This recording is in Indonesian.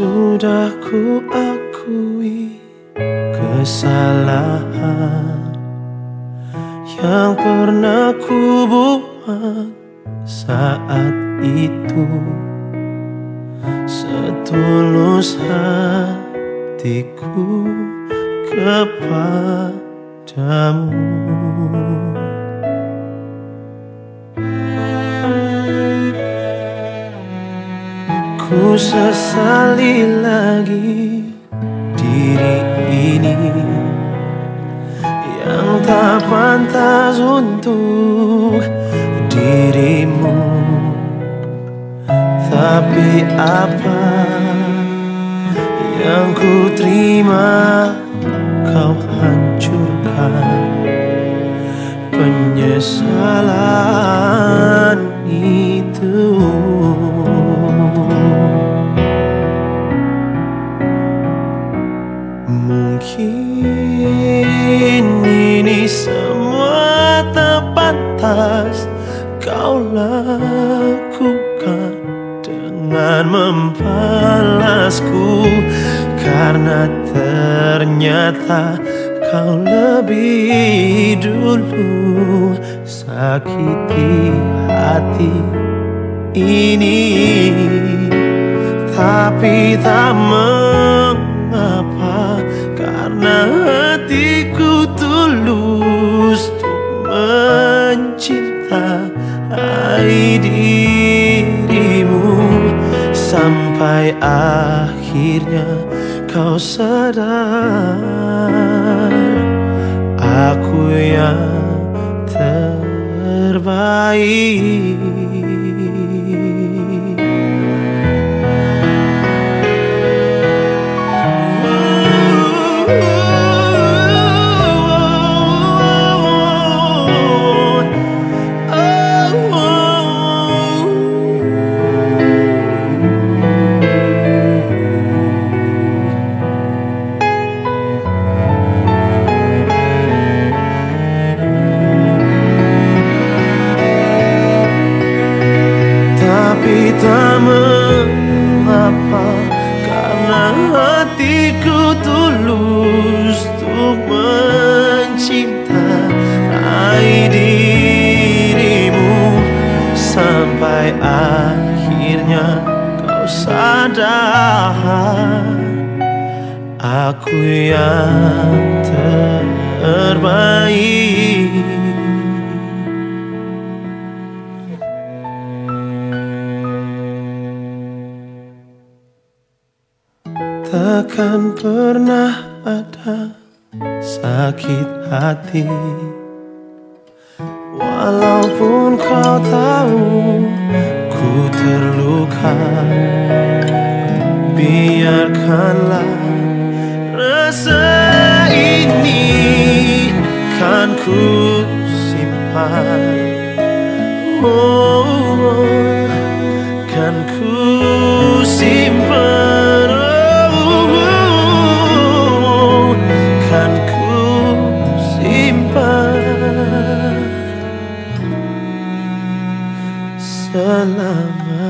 Sudah ku akui kesalahan Yang pernah ku buat saat itu. Setulus hatiku kepadamu Sesali lagi diri ini Yang tak pantas untuk dirimu. Tapi apa yang ku terima kau hancurkan Penyesalan Mungkin ini semua tak pantas kau lakukan dengan membalasku. Karena ternyata kau lebih dulu sakiti hati ini. Tapi tak mengapa mencintai dirimu Sampai akhirnya kau sadar Aku yang terbaik Tapi tak mengapa Karena hatiku tulus Untuk mencintai dirimu. Sampai akhirnya kau sadar Aku yang Takkan pernah ada sakit hati Walaupun kau tahu ku terluka Biarkanlah rasa ini kan ku simpan oh, oh. halaman